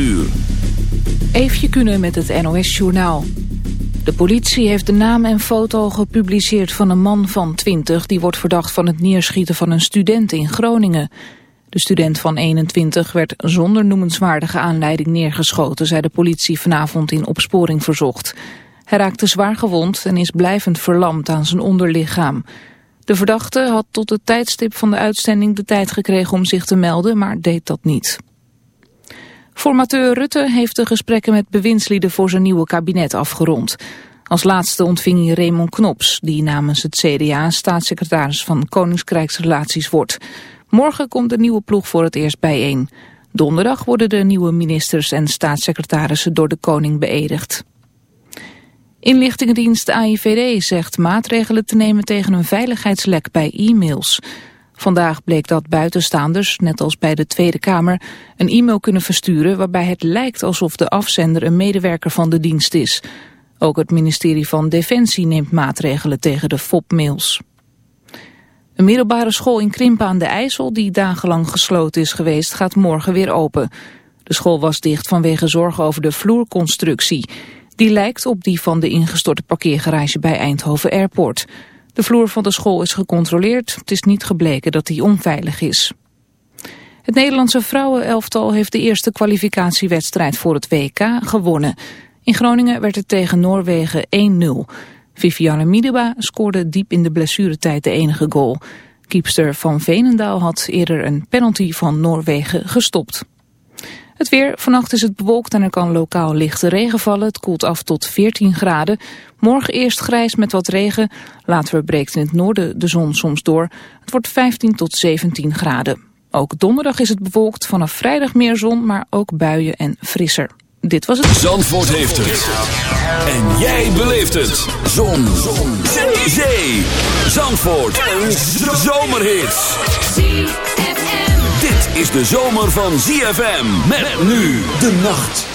uur. Kunnen met het NOS-journaal. De politie heeft de naam en foto gepubliceerd van een man van 20... die wordt verdacht van het neerschieten van een student in Groningen. De student van 21 werd zonder noemenswaardige aanleiding neergeschoten... zei de politie vanavond in opsporing verzocht. Hij raakte zwaar gewond en is blijvend verlamd aan zijn onderlichaam. De verdachte had tot het tijdstip van de uitzending de tijd gekregen om zich te melden... maar deed dat niet. Formateur Rutte heeft de gesprekken met bewindslieden voor zijn nieuwe kabinet afgerond. Als laatste ontving hij Raymond Knops, die namens het CDA staatssecretaris van Koningskrijksrelaties wordt. Morgen komt de nieuwe ploeg voor het eerst bijeen. Donderdag worden de nieuwe ministers en staatssecretarissen door de koning beëdigd. Inlichtingendienst AIVD zegt maatregelen te nemen tegen een veiligheidslek bij e-mails. Vandaag bleek dat buitenstaanders, net als bij de Tweede Kamer, een e-mail kunnen versturen waarbij het lijkt alsof de afzender een medewerker van de dienst is. Ook het ministerie van Defensie neemt maatregelen tegen de FOP-mails. Een middelbare school in Krimpen aan de IJssel, die dagenlang gesloten is geweest, gaat morgen weer open. De school was dicht vanwege zorgen over de vloerconstructie. Die lijkt op die van de ingestorte parkeergarage bij Eindhoven Airport. De vloer van de school is gecontroleerd. Het is niet gebleken dat die onveilig is. Het Nederlandse vrouwenelftal heeft de eerste kwalificatiewedstrijd voor het WK gewonnen. In Groningen werd het tegen Noorwegen 1-0. Viviane Miedema scoorde diep in de blessuretijd de enige goal. Kiepster van Venendaal had eerder een penalty van Noorwegen gestopt. Het weer, vannacht is het bewolkt en er kan lokaal lichte regen vallen. Het koelt af tot 14 graden. Morgen eerst grijs met wat regen. Later breekt in het noorden de zon soms door. Het wordt 15 tot 17 graden. Ook donderdag is het bewolkt. Vanaf vrijdag meer zon, maar ook buien en frisser. Dit was het. Zandvoort heeft het. En jij beleeft het. Zon. zon. Zee. Zandvoort. Een zomerhit dit is de zomer van ZFM. Met nu de nacht.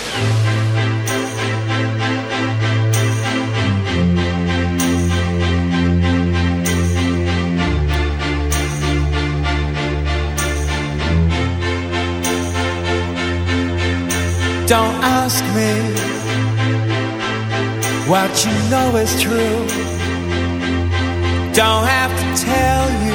Don't ask me what you know is true. Don't have to tell you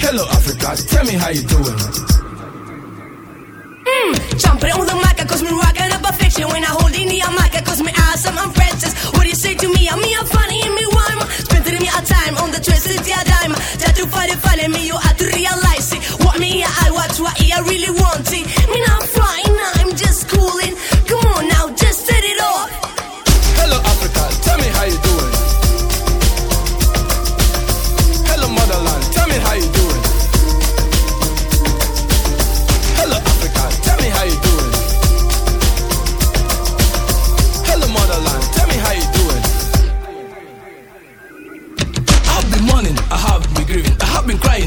Hello, Africa, tell me how you doing. Mm, jumping on the mic, cause me rockin' up a fiction. When I hold in the mic, cause me awesome, I'm princess. What do you say to me? I'm me, I'm funny, and me rhyme. Spending me a time on the twisted yeah, dime. That you find it funny, me, you have to realize it. What me, I watch, what I really want it. Me, not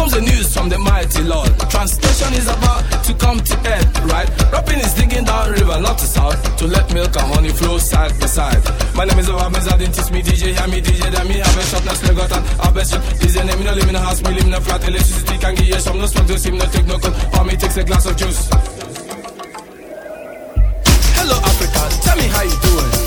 Comes the news from the mighty Lord. Translation is about to come to earth, right? Rapping is digging down river, not to south, to let milk and honey flow side by side. My name is Obama, I didn't teach me DJ, hear me DJ, then me have a shop, now still got an have a shop. DJ name, me no live in a house, me live in a flat, electricity can give you some, no smoke, no steam, no take no cold, or me takes a glass of juice. Hello Africa, tell me how you doing.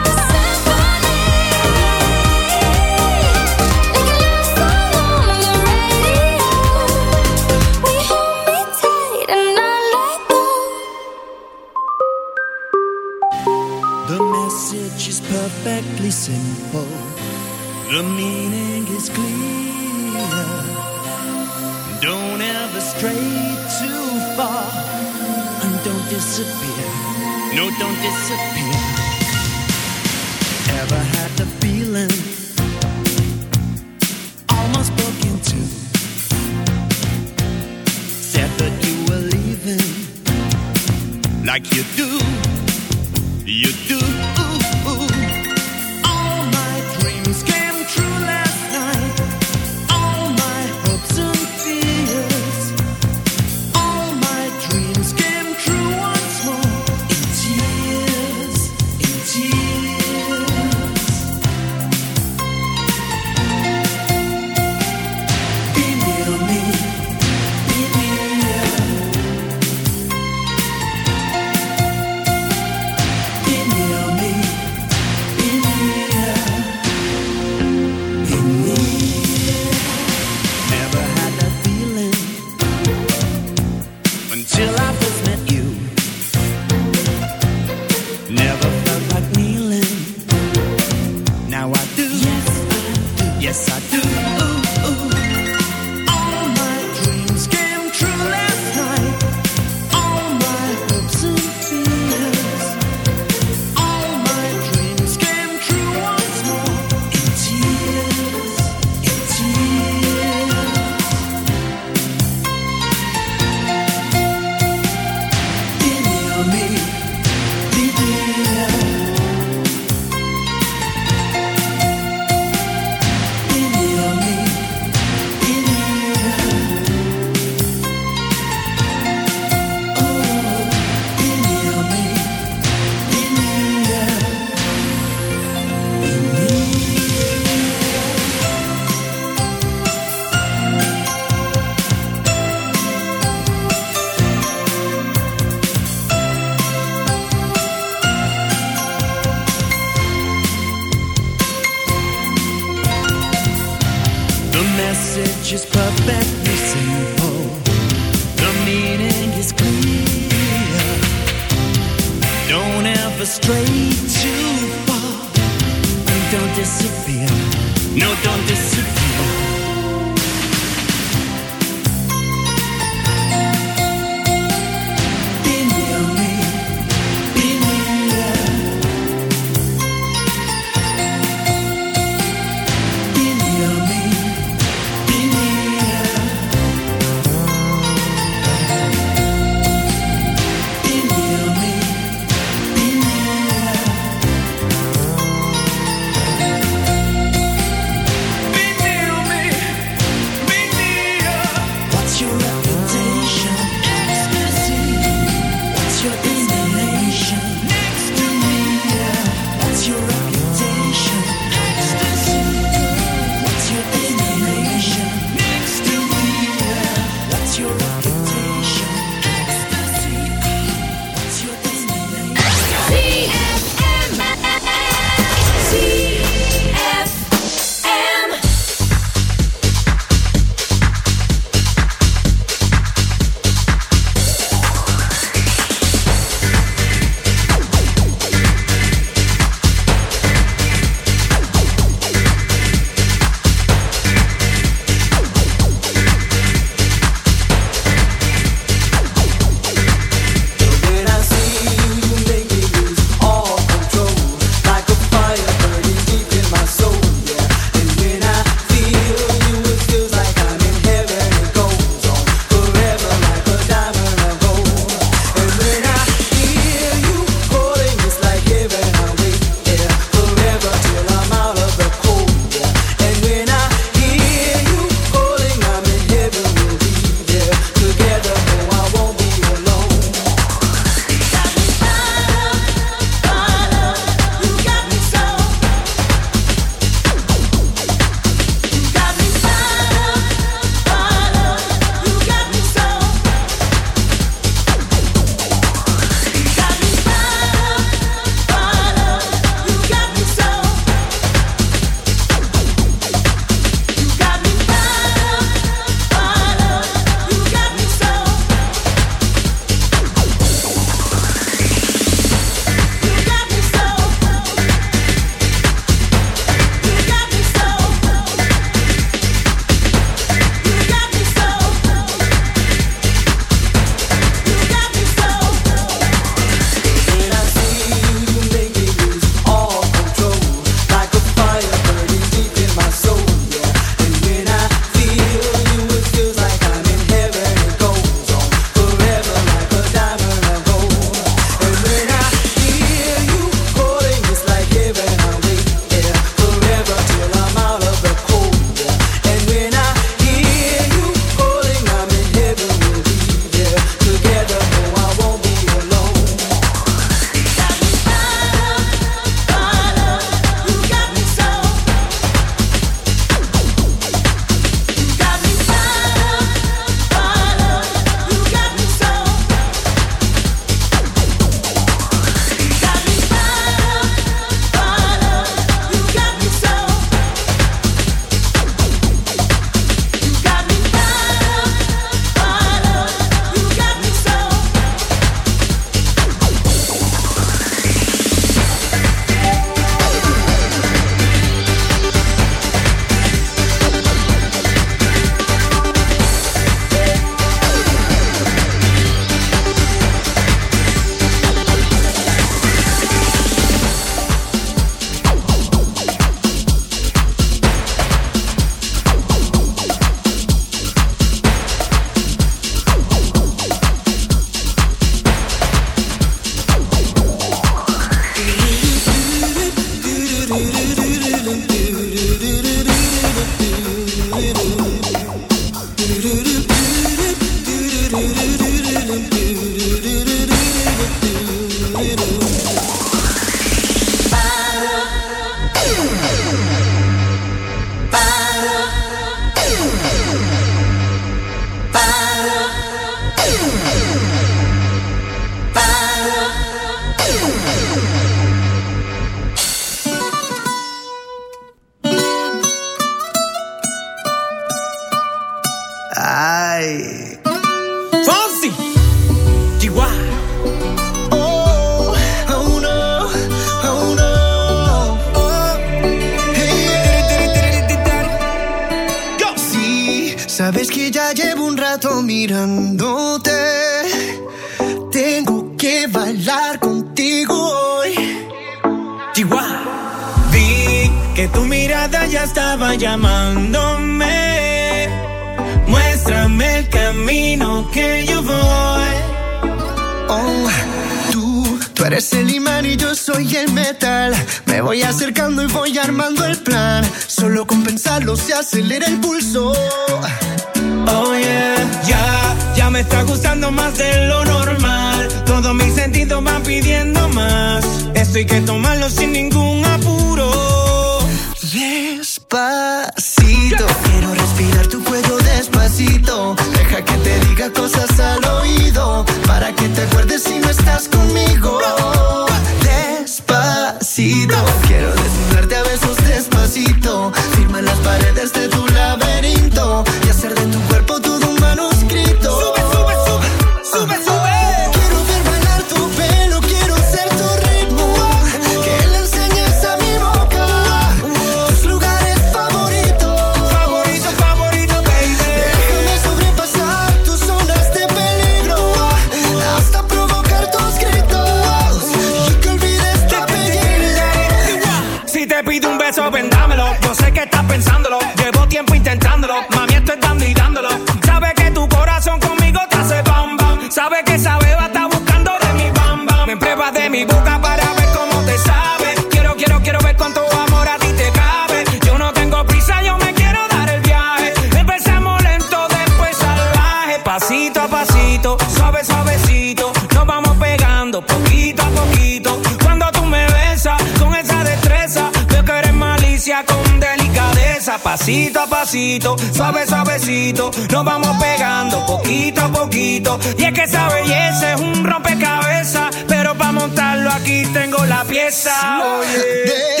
Que esa belleza es un rompecabezas. Pero para montarlo aquí tengo la pieza. Oye.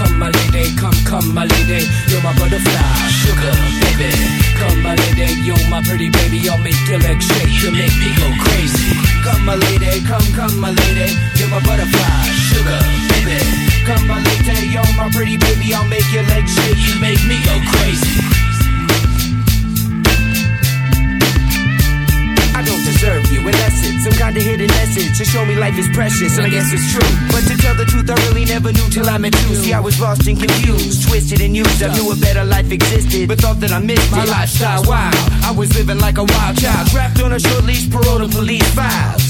Come my lady, come, come my lady, you're my butterfly, sugar baby. Come my lady, you're my pretty baby, I'll make your legs shake, you make me go crazy. Come my lady, come, come my lady, you're my butterfly, sugar baby. Come my lady, you're my pretty baby, I'll make your legs shake, you make me go crazy. deserve you. In essence, some kind of hidden message to show me life is precious, and I guess it's true. But to tell the truth, I met you. See, I was lost and confused, twisted and used. I knew a better life existed, but thought that I missed my lifestyle. Wow, I was living like a wild child, trapped on a short leash, parole to police files.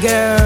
girl.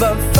but